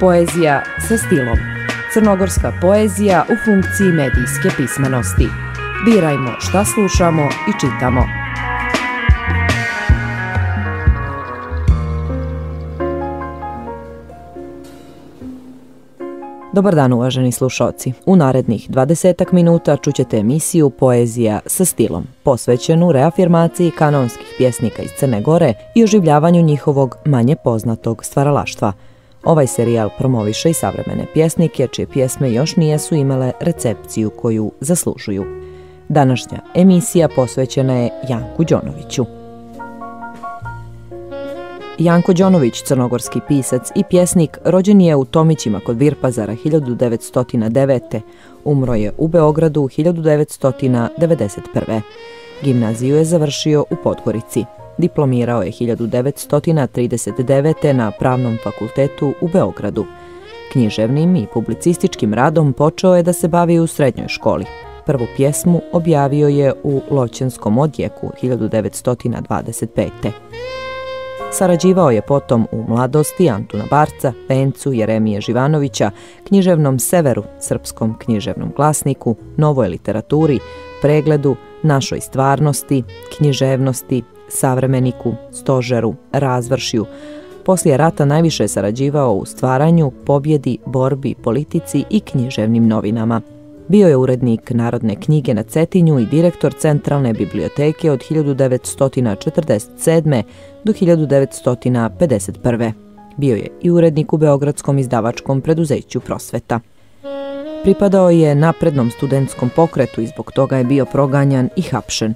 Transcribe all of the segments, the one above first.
Poezija sa stilom. Crnogorska poezija u funkciji medijske pismenosti. Birajmo šta slušamo i čitamo. Dobar dan uvaženi slušoci. U narednih 20 minuta čućete emisiju Poezija sa stilom, posvećenu reafirmaciji kanonskih pjesnika iz Crne Gore i oživljavanju njihovog manje poznatog stvaralaštva – Ovaj serijal promoviše i savremene pjesnike čije pjesme još nijesu imale recepciju koju zaslužuju. Današnja emisija posvećena je Janku Đonoviću. Janko Đonović, crnogorski pisac i pjesnik, rođen je u Tomićima kod Virpazara 1909. Umro je u Beogradu 1991. Gimnaziju je završio u Podgorici. Diplomirao je 1939. na Pravnom fakultetu u Beogradu. Književnim i publicističkim radom počeo je da se bavi u srednjoj školi. Prvu pjesmu objavio je u Loćenskom odjeku 1925. Sarađivao je potom u mladosti Antuna Barca, Pencu, Jeremije Živanovića, književnom Severu, srpskom književnom glasniku, novoj literaturi, pregledu, našoj stvarnosti, književnosti, savremeniku, stožeru, razvršju. Poslije rata najviše je sarađivao u stvaranju, pobjedi, borbi, politici i književnim novinama. Bio je urednik Narodne knjige na Cetinju i direktor Centralne biblioteke od 1947. do 1951. Bio je i urednik u Beogradskom izdavačkom preduzeću prosveta. Pripadao je naprednom studentskom pokretu i zbog toga je bio proganjan i hapšen.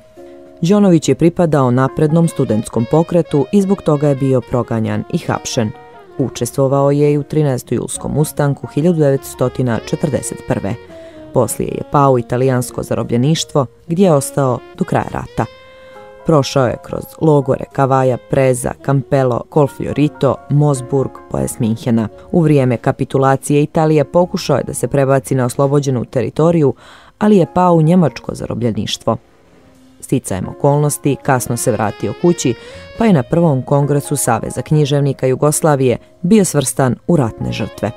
Đonović je pripadao naprednom studentskom pokretu i zbog toga je bio proganjan i hapšen. Učestvovao je i u 13. julskom ustanku 1941. Poslije je pao u italijansko zarobljeništvo gdje je ostao do kraja rata. Prošao je kroz logore Kavaja, Preza, Campello, Colfiorito, Mosburg, pojas Minhena. U vrijeme kapitulacije Italije pokušao je da se prebaci na oslobođenu teritoriju, ali je pao u njemačko zarobljeništvo. Sticajem okolnosti kasno se vratio kući, pa je na prvom kongresu Saveza književnika Jugoslavije bio svrstan u ratne žrtve.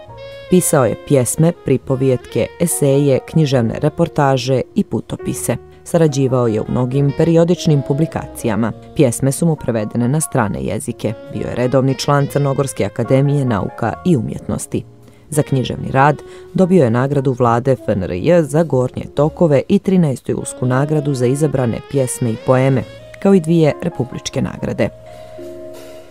Pisao je pjesme, pripovjetke, eseje, književne reportaže i putopise. Sarađivao je u mnogim periodičnim publikacijama. Pjesme su mu prevedene na strane jezike. Bio je redovni član Crnogorske akademije nauka i umjetnosti. Za književni rad dobio je nagradu vlade FNRJ za gornje tokove i 13. usku nagradu za izabrane pjesme i poeme, kao i dvije republičke nagrade.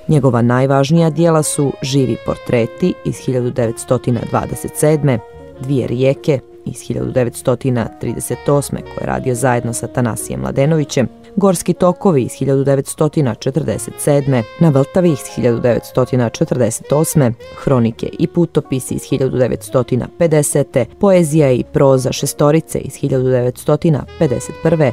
Njegova najvažnija dijela su Živi portreti iz 1927. Dvije rijeke iz 1938. koje je radio zajedno sa Tanasijem Mladenovićem, Gorski tokovi iz 1947. Na Vltavi iz 1948. Hronike i putopisi iz 1950. Poezija i proza šestorice iz 1951.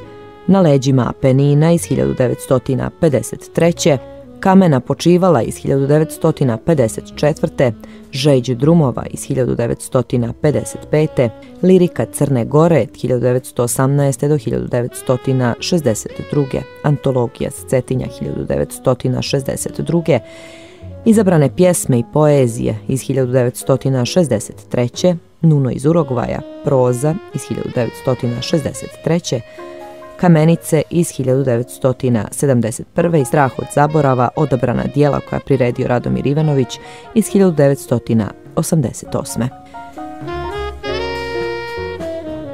Na leđima Apenina iz 1953 kamena počivala iz 1954. Žeđ drumova iz 1955. Lirika Crne Gore 1918. do 1962. Antologija s Cetinja 1962. Izabrane pjesme i poezije iz 1963. Nuno iz Urogvaja, proza iz 1963. Kamenice iz 1971. i Strah od zaborava odabrana dijela koja priredio Radomir Ivanović iz 1988.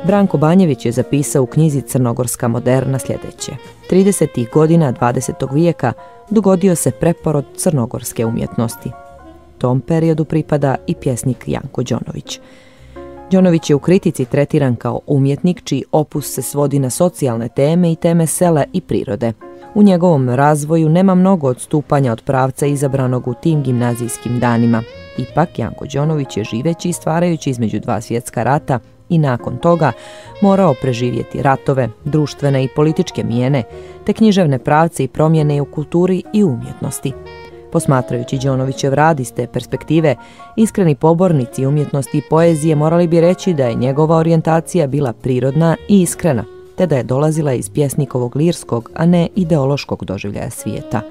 Branko Banjević je zapisao u knjizi Crnogorska moderna sljedeće. 30. godina 20. vijeka dogodio se preporod crnogorske umjetnosti. Tom periodu pripada i pjesnik Janko Đonović. Đonović je u kritici tretiran kao umjetnik čiji opus se svodi na socijalne teme i teme sela i prirode. U njegovom razvoju nema mnogo odstupanja od pravca izabranog u tim gimnazijskim danima. Ipak, Janko Đonović je živeći i stvarajući između dva svjetska rata i nakon toga morao preživjeti ratove, društvene i političke mijene, te književne pravce i promjene u kulturi i umjetnosti. Posmatrajući Đonovićev rad iz te perspektive, iskreni pobornici umjetnosti i poezije morali bi reći da je njegova orijentacija bila prirodna i iskrena, te da je dolazila iz pjesnikovog lirskog, a ne ideološkog doživljaja svijeta.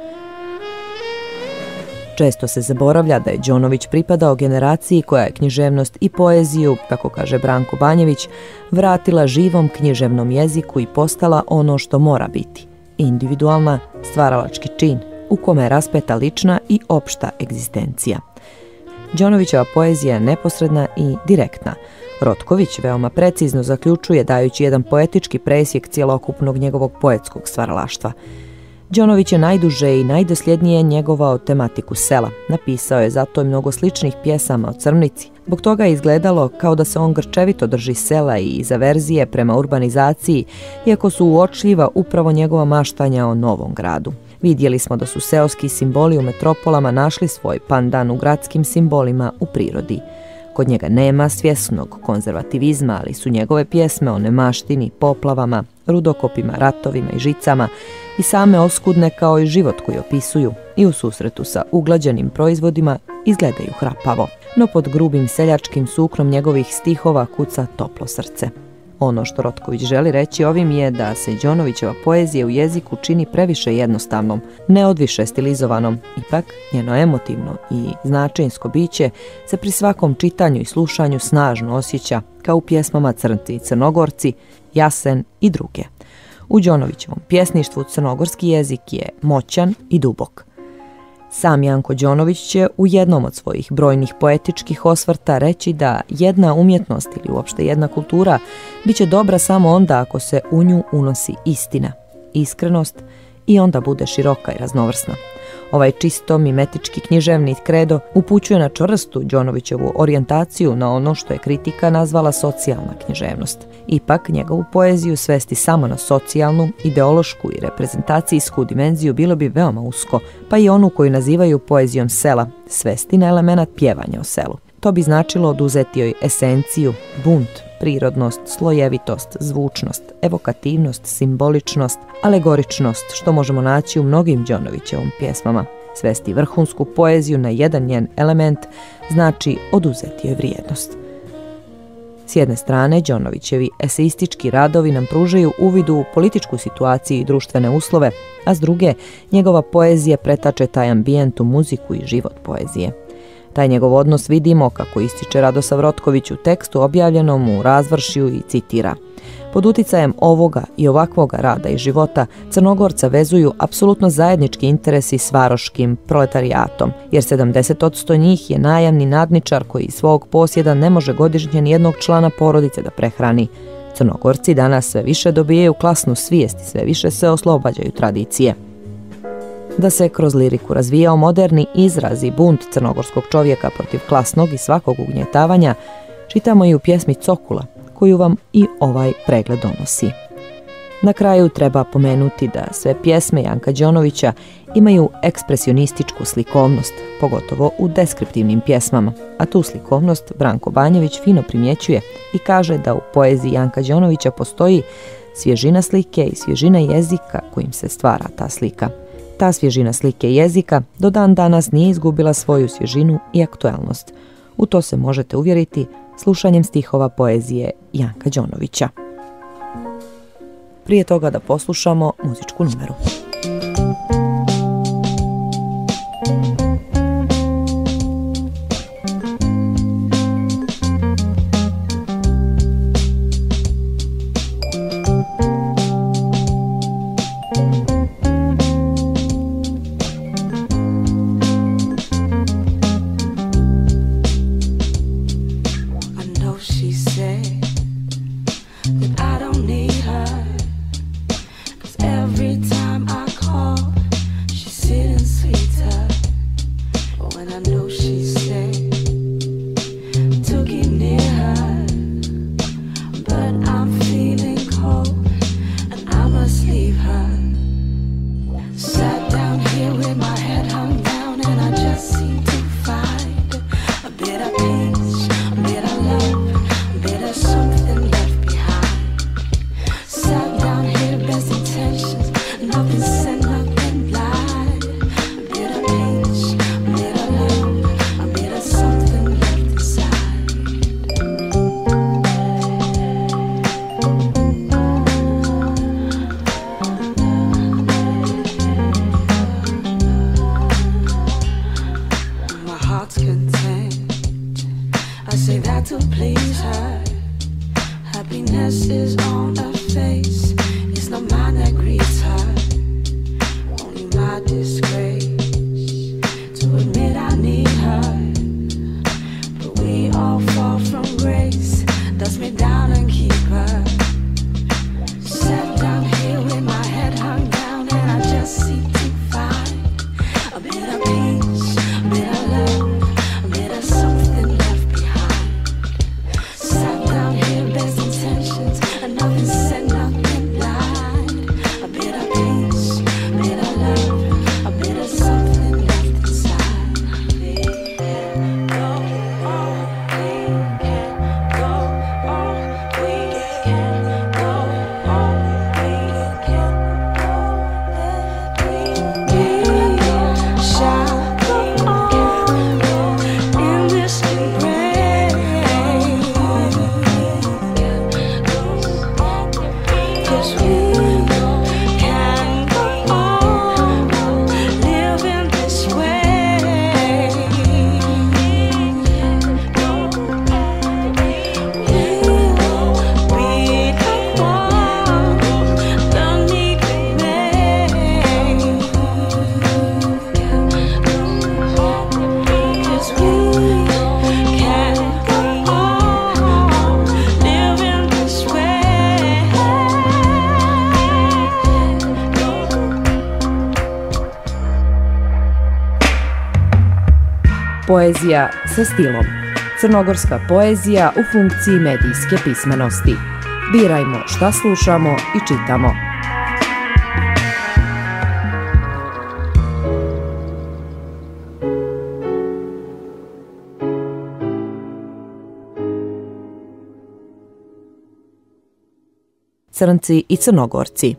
Često se zaboravlja da je Đonović pripadao generaciji koja je književnost i poeziju, kako kaže Branko Banjević, vratila živom književnom jeziku i postala ono što mora biti. Individualna, stvaralački čin, u kome je raspeta lična i opšta egzistencija. Đonovićeva poezija je neposredna i direktna. Rotković veoma precizno zaključuje dajući jedan poetički presjek cjelokupnog njegovog poetskog stvaralaštva – Đonović je najduže i najdosljednije njegovao tematiku sela. Napisao je zato i mnogo sličnih pjesama o Crnici. Zbog toga je izgledalo kao da se on grčevito drži sela i za verzije prema urbanizaciji, iako su uočljiva upravo njegova maštanja o novom gradu. Vidjeli smo da su seoski simboli u metropolama našli svoj pandan u gradskim simbolima u prirodi. Kod njega nema svjesnog konzervativizma, ali su njegove pjesme o nemaštini, poplavama, rudokopima, ratovima i žicama i same oskudne kao i život koji opisuju i u susretu sa uglađenim proizvodima izgledaju hrapavo, no pod grubim seljačkim suknom njegovih stihova kuca toplo srce. Ono što Rotković želi reći ovim je da se Đonovićeva poezija u jeziku čini previše jednostavnom, neodviše stilizovanom, ipak njeno emotivno i značajinsko biće se pri svakom čitanju i slušanju snažno osjeća kao u pjesmama Crnci i Crnogorci, Jasen i druge. U Đonovićevom pjesništvu crnogorski jezik je moćan i dubok. Sam Janko Đonović će u jednom od svojih brojnih poetičkih osvrta reći da jedna umjetnost ili uopšte jedna kultura bit će dobra samo onda ako se u nju unosi istina, iskrenost i onda bude široka i raznovrsna. Ovaj čisto mimetički književni kredo upućuje na čvrstu Đonovićevu orijentaciju na ono što je kritika nazvala socijalna književnost. Ipak, njegovu poeziju svesti samo na socijalnu, ideološku i reprezentacijsku dimenziju bilo bi veoma usko, pa i onu koju nazivaju poezijom sela, svesti na element pjevanja o selu. To bi značilo oduzeti joj esenciju, bunt, prirodnost, slojevitost, zvučnost, evokativnost, simboličnost, alegoričnost, što možemo naći u mnogim Đonovićevom pjesmama. Svesti vrhunsku poeziju na jedan njen element znači oduzeti joj vrijednost. S jedne strane, Đonovićevi eseistički radovi nam pružaju uvidu u političku situaciju i društvene uslove, a s druge, njegova poezija pretače taj ambijent u muziku i život poezije. Taj njegov odnos vidimo kako ističe Radosav Rotković u tekstu objavljenom u razvršiju i citira. Pod uticajem ovoga i ovakvoga rada i života Crnogorca vezuju apsolutno zajednički interesi s varoškim proletarijatom, jer 70% njih je najamni nadničar koji iz svog posjeda ne može godišnje nijednog člana porodice da prehrani. Crnogorci danas sve više dobijaju klasnu svijest i sve više se oslobađaju tradicije da se kroz liriku razvijao moderni izraz i bunt crnogorskog čovjeka protiv klasnog i svakog ugnjetavanja, čitamo i u pjesmi Cokula, koju vam i ovaj pregled donosi. Na kraju treba pomenuti da sve pjesme Janka Đonovića imaju ekspresionističku slikovnost, pogotovo u deskriptivnim pjesmama, a tu slikovnost Branko Banjević fino primjećuje i kaže da u poeziji Janka Đonovića postoji svježina slike i svježina jezika kojim se stvara ta slika. Ta svježina slike jezika do dan danas nije izgubila svoju svježinu i aktualnost. U to se možete uvjeriti slušanjem stihova poezije Janka Đonovića. Prije toga da poslušamo muzičku numeru. seem Poezija sa stilom. Crnogorska poezija u funkciji medijske pismenosti. Birajmo šta slušamo i čitamo. Crnci i crnogorci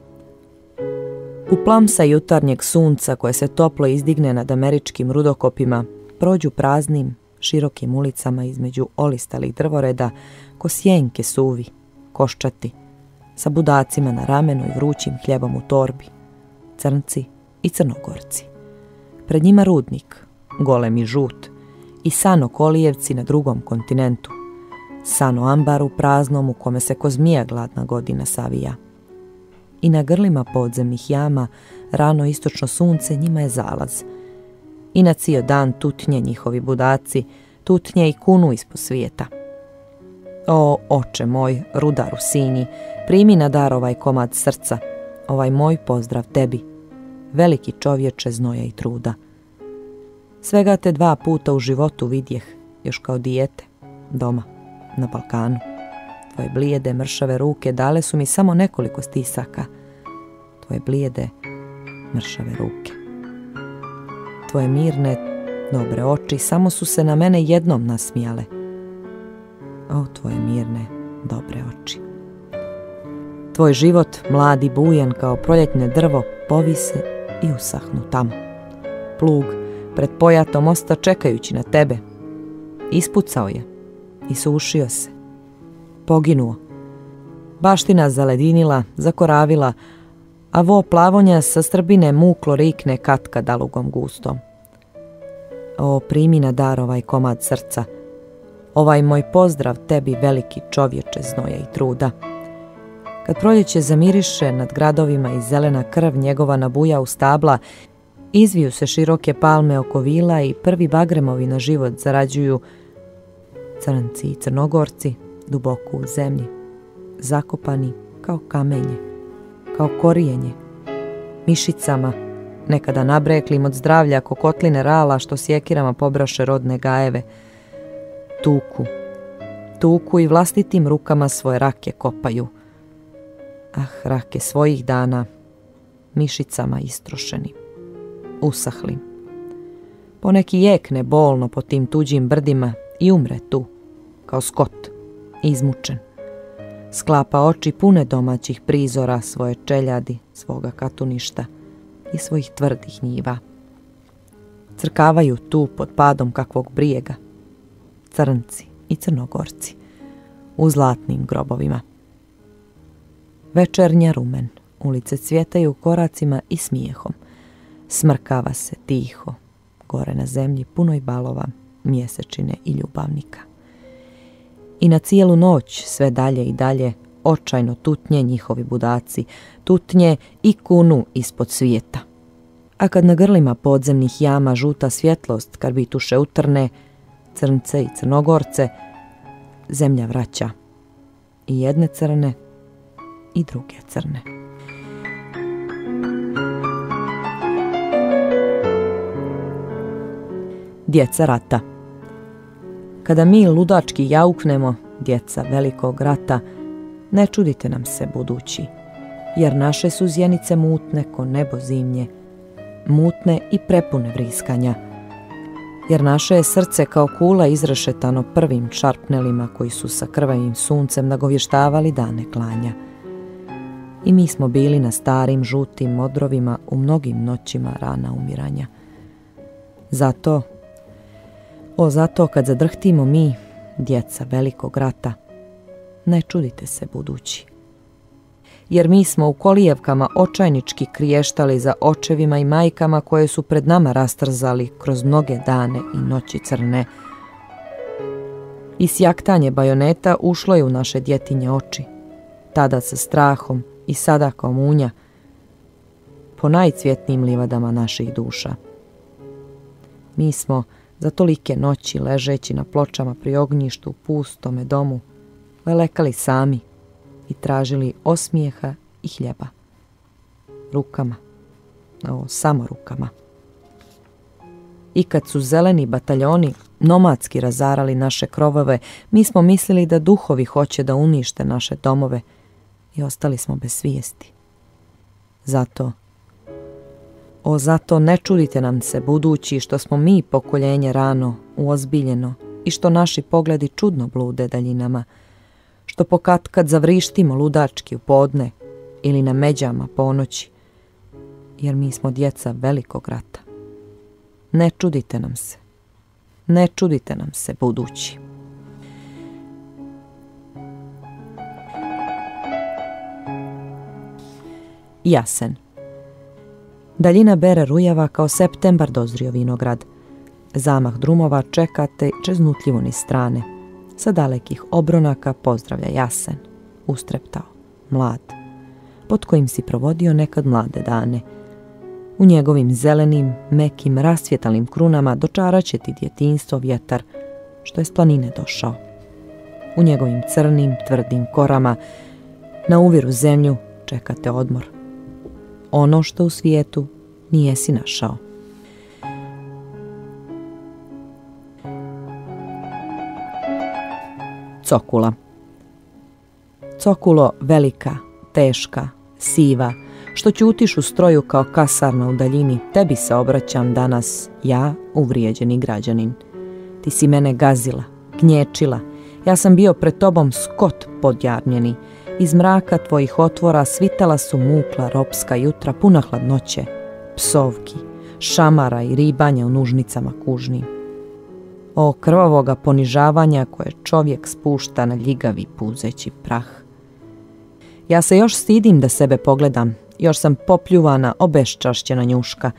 U plamsa jutarnjeg sunca koje se toplo izdigne nad američkim rudokopima, prođu praznim, širokim ulicama između olistalih drvoreda ko sjenke suvi, koščati, sa budacima na ramenu i vrućim hljebom u torbi, crnci i crnogorci. Pred njima rudnik, golem i žut, i sano kolijevci na drugom kontinentu, sano ambaru praznom u kome se ko zmija gladna godina savija. I na grlima podzemnih jama rano istočno sunce njima je zalaz. I na cio dan tutnje njihovi budaci, tutnje i kunu ispod svijeta. O, oče moj, rudaru sinji, primi na dar ovaj komad srca, ovaj moj pozdrav tebi, veliki čovječe znoja i truda. Svega te dva puta u životu vidjeh, još kao dijete, doma, na Balkanu. Tvoje blijede, mršave ruke dale su mi samo nekoliko stisaka. Tvoje blijede, mršave ruke. Tvoje mirne, dobre oči samo su se na mene jednom nasmijale. O, tvoje mirne, dobre oči. Tvoj život, mladi bujan kao proljetne drvo, povise i usahnu tamo. Plug pred pojatom osta čekajući na tebe. Ispucao je, isušio se, poginuo. Baština zaledinila, zakoravila, a vo plavonja sa strbine muklo rikne katka dalugom gustom. O, primi na dar ovaj komad srca, ovaj moj pozdrav tebi veliki čovječe znoja i truda. Kad proljeće zamiriše nad gradovima i zelena krv njegova nabuja u stabla, izviju se široke palme oko vila i prvi bagremovi na život zarađuju crnci i crnogorci duboko u zemlji, zakopani kao kamenje, kao korijenje, mišicama, nekada nabreklim od zdravlja kokotline rala što sjekirama pobraše rodne gajeve, tuku, tuku i vlastitim rukama svoje rake kopaju. Ah, rake svojih dana, mišicama istrošeni, usahli. Poneki jekne bolno po tim tuđim brdima i umre tu, kao skot, izmučen. Sklapa oči pune domaćih prizora svoje čeljadi, svoga katuništa i svojih tvrdih njiva. Crkavaju tu pod padom kakvog brijega, crnci i crnogorci, u zlatnim grobovima. Večernja rumen, ulice cvjetaju koracima i smijehom. Smrkava se tiho, gore na zemlji punoj balova, mjesečine i ljubavnika. I na cijelu noć, sve dalje i dalje, očajno tutnje njihovi budaci, tutnje i kunu ispod svijeta. A kad na grlima podzemnih jama žuta svjetlost karbituše utrne, crnce i crnogorce, zemlja vraća. I jedne crne i druge crne. Djeca rata Kada mi ludački jauknemo, djeca velikog rata, ne čudite nam se budući, jer naše su zjenice mutne ko nebo zimnje, mutne i prepune vriskanja, jer naše je srce kao kula izrešetano prvim čarpnelima koji su sa krvavim suncem nagovještavali dane klanja. I mi smo bili na starim žutim modrovima u mnogim noćima rana umiranja. Zato, o zato kad zadrhtimo mi, djeca velikog rata, ne čudite se budući. Jer mi smo u kolijevkama očajnički kriještali za očevima i majkama koje su pred nama rastrzali kroz mnoge dane i noći crne. I sjaktanje bajoneta ušlo je u naše djetinje oči, tada sa strahom i sada kao munja, po najcvjetnijim livadama naših duša. Mi smo za tolike noći ležeći na pločama pri ognjištu u pustome domu, lekali sami i tražili osmijeha i hljeba. Rukama, o, samo rukama. I kad su zeleni bataljoni nomadski razarali naše krovove, mi smo mislili da duhovi hoće da unište naše domove i ostali smo bez svijesti. Zato, o zato ne čudite nam se budući što smo mi pokoljenje rano, uozbiljeno i što naši pogledi čudno blude daljinama, što pokat kad zavrištimo ludački u podne ili na međama ponoći, jer mi smo djeca velikog rata. Ne čudite nam se, ne čudite nam se budući. Jasen Daljina bere rujava kao septembar dozrio vinograd. Zamah drumova čekate čeznutljivo ni strane, sa dalekih obronaka pozdravlja jasen, ustreptao, mlad, pod kojim si provodio nekad mlade dane. U njegovim zelenim, mekim, rasvjetalnim krunama dočarat će ti djetinstvo vjetar, što je s planine došao. U njegovim crnim, tvrdim korama, na uviru zemlju čekate odmor. Ono što u svijetu nije si našao. Cokula. Cokulo velika, teška, siva, što ćutiš u stroju kao kasarna u daljini, tebi se obraćam danas, ja, uvrijeđeni građanin. Ti si mene gazila, gnječila, ja sam bio pred tobom skot podjarnjeni, iz mraka tvojih otvora svitala su mukla ropska jutra puna hladnoće, psovki, šamara i ribanja u nužnicama kužnim o krvavoga ponižavanja koje čovjek spušta na ljigavi puzeći prah. Ja se još stidim da sebe pogledam, još sam popljuvana, obeščašćena njuška.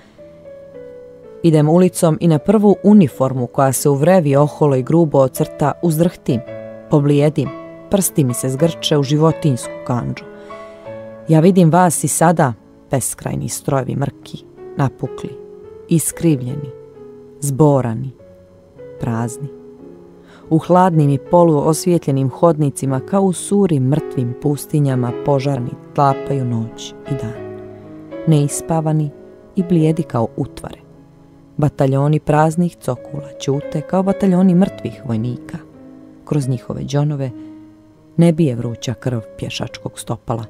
Idem ulicom i na prvu uniformu koja se u vrevi oholo i grubo ocrta uzdrhtim, poblijedim, prsti mi se zgrče u životinsku kanđu. Ja vidim vas i sada, beskrajni strojevi mrki, napukli, iskrivljeni, zborani, prazni. U hladnim i poluosvjetljenim hodnicima kao u surim mrtvim pustinjama požarni tlapaju noć i dan. Neispavani i blijedi kao utvare. Bataljoni praznih cokula ćute kao bataljoni mrtvih vojnika. Kroz njihove džonove ne bije vruća krv pješačkog stopala.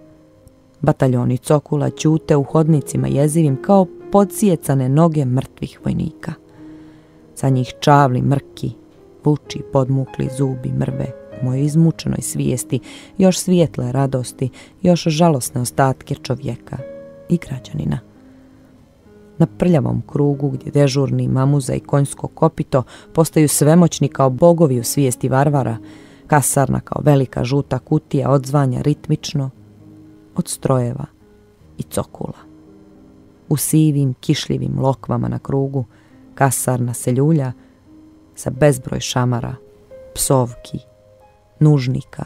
Bataljoni cokula ćute u hodnicima jezivim kao podsjecane noge mrtvih vojnika. Sa njih čavli mrki, puči podmukli zubi mrve u mojoj izmučenoj svijesti, još svijetle radosti, još žalosne ostatke čovjeka i građanina. Na prljavom krugu gdje dežurni mamuza i konjsko kopito postaju svemoćni kao bogovi u svijesti varvara, kasarna kao velika žuta kutija odzvanja ritmično od strojeva i cokula. U sivim, kišljivim lokvama na krugu kasarna se ljulja, sa bezbroj šamara, psovki, nužnika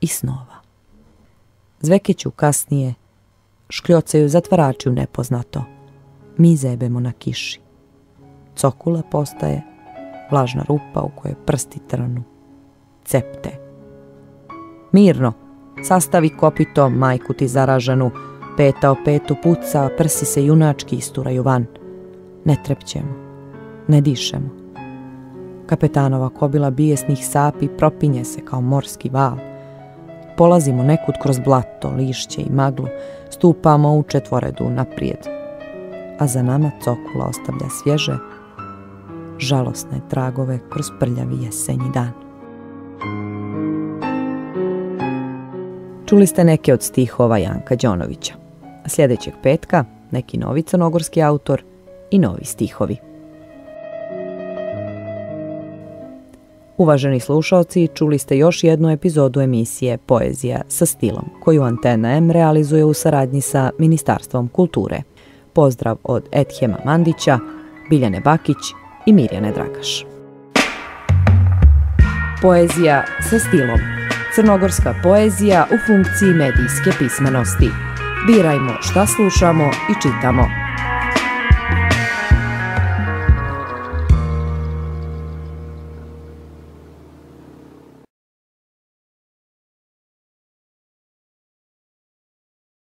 i snova. Zvekeću kasnije, škljocaju zatvarači u nepoznato. Mi zebemo na kiši. Cokula postaje vlažna rupa u kojoj prsti trnu. Cepte. Mirno, sastavi kopito majku ti zaraženu, peta o petu puca, prsi se junački isturaju van. Ne trepćemo, ne dišemo. Kapetanova kobila bijesnih sapi propinje se kao morski val. Polazimo nekud kroz blato, lišće i maglu, stupamo u četvoredu naprijed. A za nama cokula ostavlja svježe, žalosne tragove kroz prljavi jesenji dan. Čuli ste neke od stihova Janka Đonovića. A sljedećeg petka neki novi crnogorski autor i novi stihovi. Uvaženi slušalci, čuli ste još jednu epizodu emisije Poezija sa stilom, koju Antena M realizuje u saradnji sa Ministarstvom kulture. Pozdrav od Ethema Mandića, Biljane Bakić i Mirjane Dragaš. Poezija sa stilom. Crnogorska poezija u funkciji medijske pismenosti. Birajmo šta slušamo i čitamo